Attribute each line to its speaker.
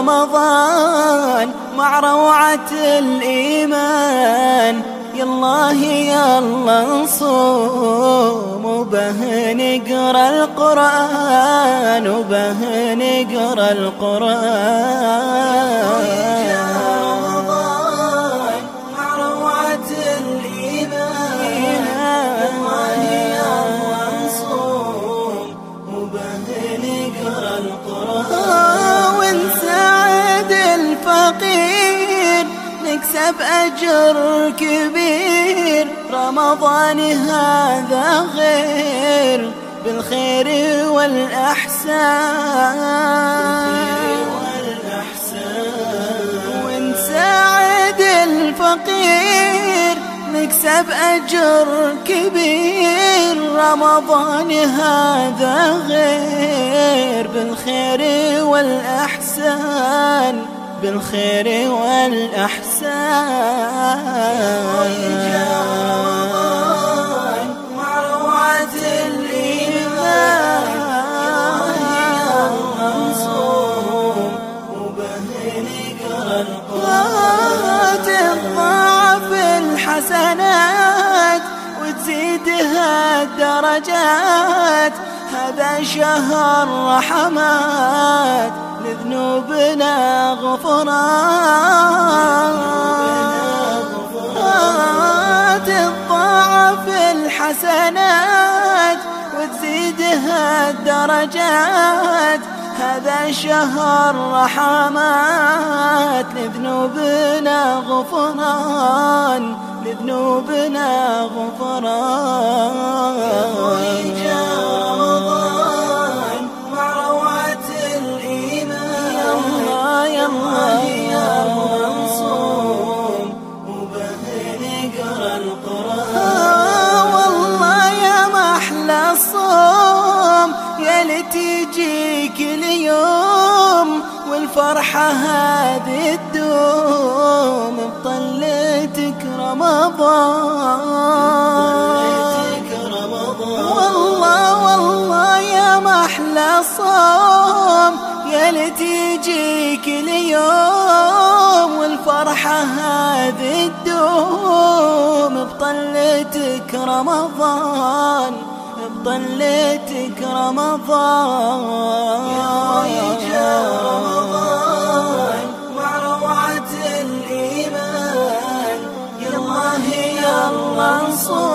Speaker 1: رمضان مع روعة الإيمان. يالله يلا نصوم وبه نقرا القرآن وبه نقرا القرآن. نكسب أجر كبير. رمضان هذا غير. بالخير والأحسان. ونساعد الفقير. نكسب أجر كبير. رمضان هذا غير. بالخير والأحسان. بالخير والأحسان مع روعة الإيمان منصوم تضاعف الحسنات وتزيدها الدرجات هذا شهر رحمات لذنوبنا غفران تضاعف الحسنات وتزيدها الدرجات. هذا شهر رحمات لذنوبنا غفران لذنوبنا غفران. تجيك اليوم والفرحة هذه الدوم بطلتك رمضان. والله والله يا محلى صوم يا تجيك اليوم والفرحة هذه الدوم بطلتك رمضان. ضليتك رمضان. يا رمضان مع روعة الإيمان. يا الله يا الله نصوم